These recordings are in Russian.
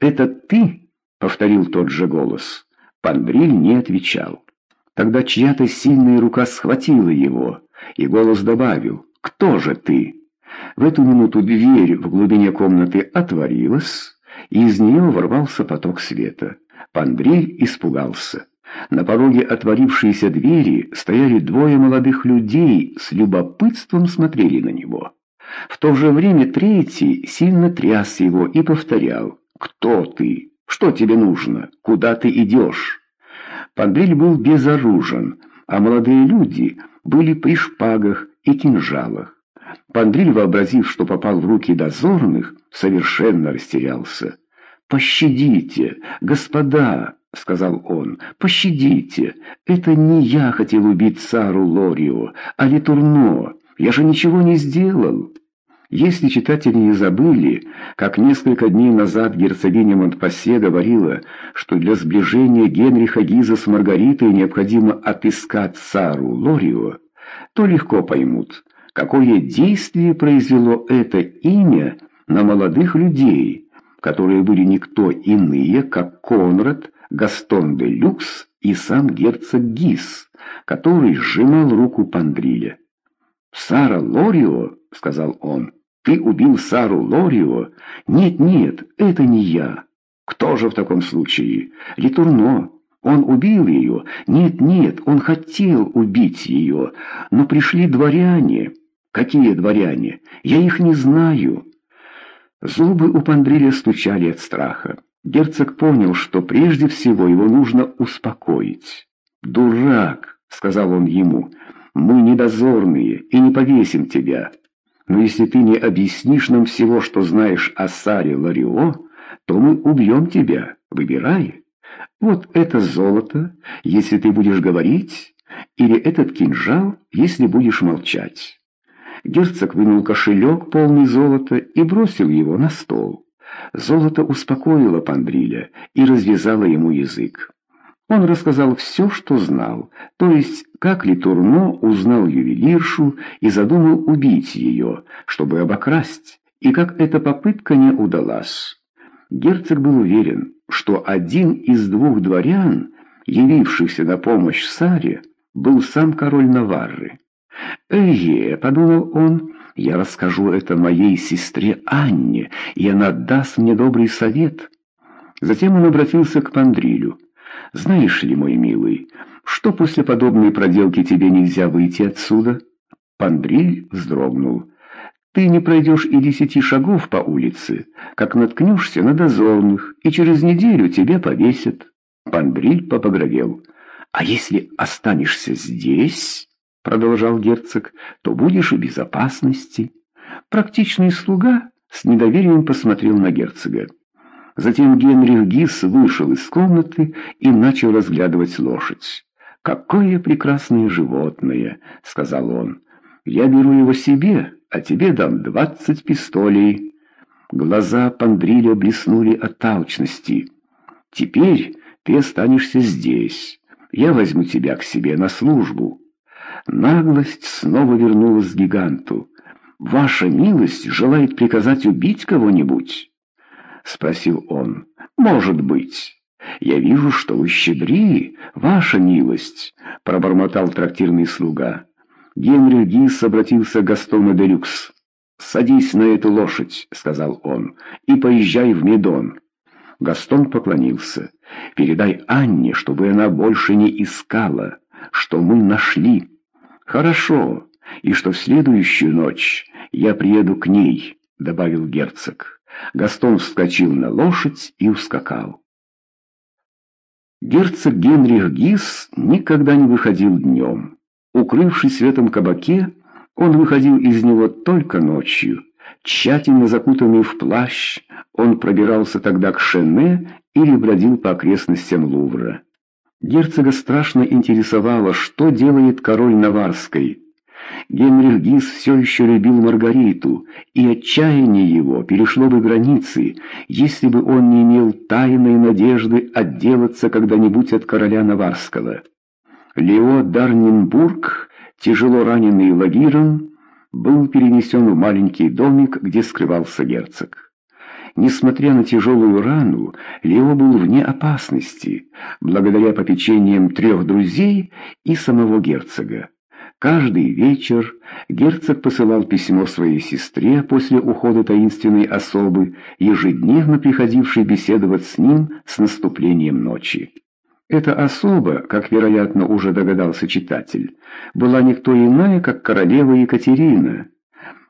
«Это ты?» — повторил тот же голос. Пандриль не отвечал. Тогда чья-то сильная рука схватила его, и голос добавил «Кто же ты?». В эту минуту дверь в глубине комнаты отворилась, и из нее ворвался поток света. Пандриль испугался. На пороге отворившейся двери стояли двое молодых людей, с любопытством смотрели на него. В то же время третий сильно тряс его и повторял «Кто ты? Что тебе нужно? Куда ты идешь?» Пандриль был безоружен, а молодые люди были при шпагах и кинжалах. Пандриль, вообразив, что попал в руки дозорных, совершенно растерялся. «Пощадите, господа!» — сказал он. «Пощадите! Это не я хотел убить Сару Лорио, а Литурно. Я же ничего не сделал!» Если читатели не забыли, как несколько дней назад герцогиня Монтпассе говорила, что для сближения Генриха Гиза с Маргаритой необходимо отыскать Сару Лорио, то легко поймут, какое действие произвело это имя на молодых людей, которые были никто иные, как Конрад, Гастон де Люкс и сам герцог Гиз, который сжимал руку Пандриля. «Сара Лорио», — сказал он, — «ты убил Сару Лорио?» «Нет-нет, это не я». «Кто же в таком случае?» «Литурно». Он убил ее? Нет-нет, он хотел убить ее. Но пришли дворяне. Какие дворяне? Я их не знаю. Зубы у Пандриля стучали от страха. Герцог понял, что прежде всего его нужно успокоить. «Дурак!» — сказал он ему. «Мы недозорные и не повесим тебя. Но если ты не объяснишь нам всего, что знаешь о Саре Ларио, то мы убьем тебя. Выбирай. Вот это золото, если ты будешь говорить, или этот кинжал, если будешь молчать». Герцог вынул кошелек, полный золота, и бросил его на стол. Золото успокоило Пандриля и развязало ему язык. Он рассказал все, что знал, то есть, как Литурно узнал ювелиршу и задумал убить ее, чтобы обокрасть, и как эта попытка не удалась. Герцог был уверен, что один из двух дворян, явившихся на помощь Саре, был сам король Наварры. «Эге», — подумал он, — «я расскажу это моей сестре Анне, и она даст мне добрый совет». Затем он обратился к Пандрилю. «Знаешь ли, мой милый, что после подобной проделки тебе нельзя выйти отсюда?» Пандриль вздрогнул. «Ты не пройдешь и десяти шагов по улице, как наткнешься на дозорных, и через неделю тебя повесят». Пандриль попогровел. «А если останешься здесь?» продолжал герцог, то будешь в безопасности. Практичный слуга с недоверием посмотрел на герцога. Затем Генрих Гис вышел из комнаты и начал разглядывать лошадь. «Какое прекрасное животное!» — сказал он. «Я беру его себе, а тебе дам двадцать пистолей». Глаза Пандриля блеснули от алчности. «Теперь ты останешься здесь. Я возьму тебя к себе на службу». Наглость снова вернулась к гиганту. «Ваша милость желает приказать убить кого-нибудь?» — спросил он. «Может быть. Я вижу, что вы щедри, ваша милость», — пробормотал трактирный слуга. Генрих Гис обратился к Гастону де Люкс. «Садись на эту лошадь», — сказал он, — «и поезжай в Медон». Гастон поклонился. «Передай Анне, чтобы она больше не искала, что мы нашли». «Хорошо, и что в следующую ночь я приеду к ней», — добавил герцог. Гастон вскочил на лошадь и ускакал. Герцог Генрих Гис никогда не выходил днем. Укрывшись в этом кабаке, он выходил из него только ночью. Тщательно закутанный в плащ, он пробирался тогда к Шене или бродил по окрестностям Лувра. Герцога страшно интересовало, что делает король Наварской. Генрих Гис все еще любил Маргариту, и отчаяние его перешло бы границы, если бы он не имел тайной надежды отделаться когда-нибудь от короля Наварского. Лео Дарнинбург, тяжело раненый лагиром, был перенесен в маленький домик, где скрывался герцог. Несмотря на тяжелую рану, Лео был вне опасности, благодаря попечениям трех друзей и самого герцога. Каждый вечер герцог посылал письмо своей сестре после ухода таинственной особы, ежедневно приходившей беседовать с ним с наступлением ночи. Эта особа, как, вероятно, уже догадался читатель, была никто иная, как королева Екатерина.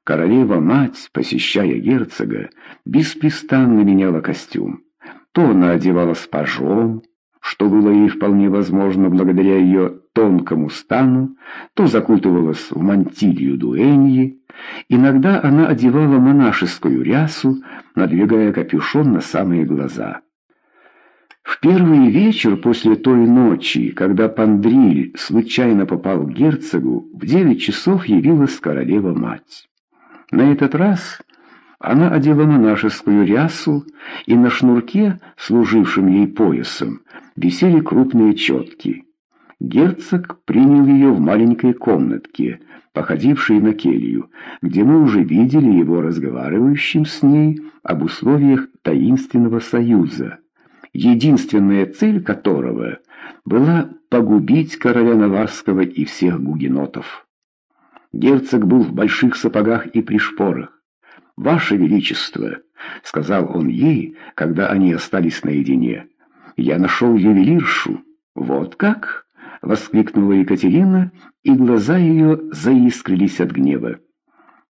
Королева-мать, посещая герцога, беспрестанно меняла костюм. То она одевалась пажом, что было ей вполне возможно благодаря ее тонкому стану, то закутывалась в мантилью дуэньи. Иногда она одевала монашескую рясу, надвигая капюшон на самые глаза. В первый вечер после той ночи, когда Пандриль случайно попал к герцогу, в девять часов явилась королева-мать. На этот раз она одела монашескую рясу, и на шнурке, служившем ей поясом, висели крупные четки. Герцог принял ее в маленькой комнатке, походившей на келью, где мы уже видели его разговаривающим с ней об условиях таинственного союза единственная цель которого была погубить короля Наварского и всех гугенотов. Герцог был в больших сапогах и при шпорах. «Ваше Величество», — сказал он ей, когда они остались наедине, — «я нашел ювелиршу». «Вот как?» — воскликнула Екатерина, и глаза ее заискрились от гнева.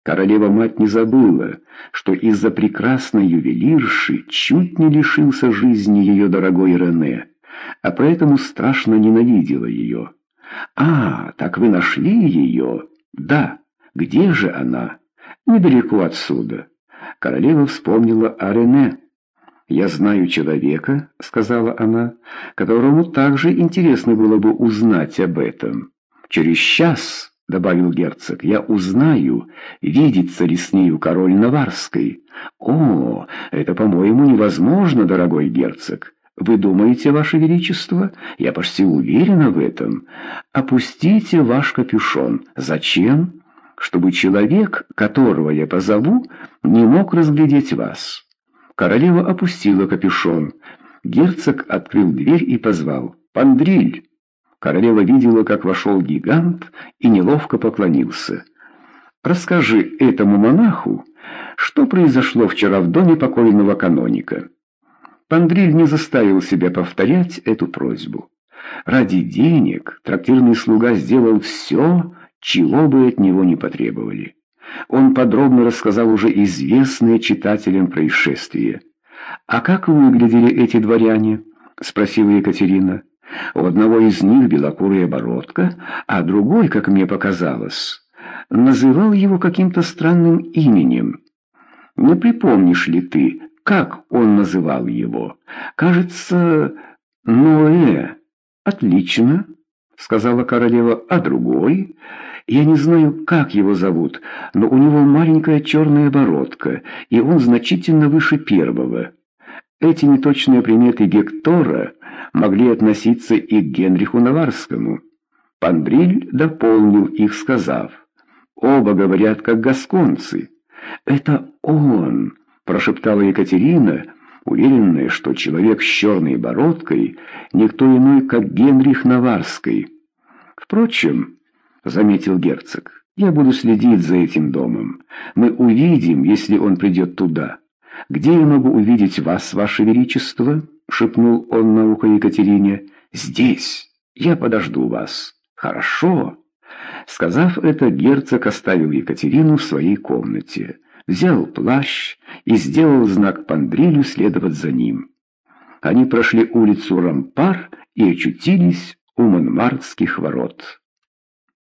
Королева-мать не забыла, что из-за прекрасной ювелирши чуть не лишился жизни ее дорогой Рене, а поэтому страшно ненавидела ее. «А, так вы нашли ее?» «Да. Где же она?» «Недалеко отсюда». Королева вспомнила о Рене. «Я знаю человека», — сказала она, — «которому также интересно было бы узнать об этом. Через час...» — добавил герцог, — «я узнаю, видится ли с нею король Наварской». «О, это, по-моему, невозможно, дорогой герцог. Вы думаете, ваше величество? Я почти уверена в этом. Опустите ваш капюшон. Зачем? Чтобы человек, которого я позову, не мог разглядеть вас». Королева опустила капюшон. Герцог открыл дверь и позвал «Пандриль». Королева видела, как вошел гигант и неловко поклонился. «Расскажи этому монаху, что произошло вчера в доме покойного каноника». Пандриль не заставил себя повторять эту просьбу. Ради денег трактирный слуга сделал все, чего бы от него не потребовали. Он подробно рассказал уже известные читателям происшествия. «А как выглядели эти дворяне?» — спросила Екатерина. У одного из них белокурая бородка, а другой, как мне показалось, называл его каким-то странным именем. Не припомнишь ли ты, как он называл его? Кажется, Ноэ. Отлично, сказала королева, а другой? Я не знаю, как его зовут, но у него маленькая черная бородка, и он значительно выше первого. Эти неточные приметы Гектора могли относиться и к Генриху Наварскому. Пандриль дополнил их, сказав, «Оба говорят, как гасконцы». «Это он!» — прошептала Екатерина, уверенная, что человек с черной бородкой никто иной, как Генрих Наварский. «Впрочем», — заметил герцог, — «я буду следить за этим домом. Мы увидим, если он придет туда». «Где я могу увидеть вас, ваше величество?» — шепнул он на ухо Екатерине. «Здесь. Я подожду вас». «Хорошо». Сказав это, герцог оставил Екатерину в своей комнате, взял плащ и сделал знак Пандрилю следовать за ним. Они прошли улицу Рампар и очутились у Монмартских ворот.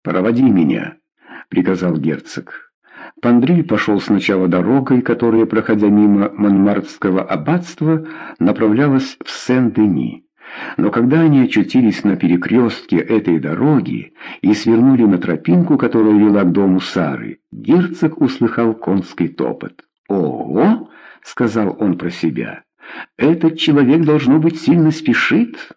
«Проводи меня», — приказал герцог. Пандриль пошел сначала дорогой, которая, проходя мимо Монмартского аббатства, направлялась в Сен-Дени. Но когда они очутились на перекрестке этой дороги и свернули на тропинку, которая вела к дому Сары, герцог услыхал конский топот. «Ого!» — сказал он про себя. «Этот человек, должно быть, сильно спешит».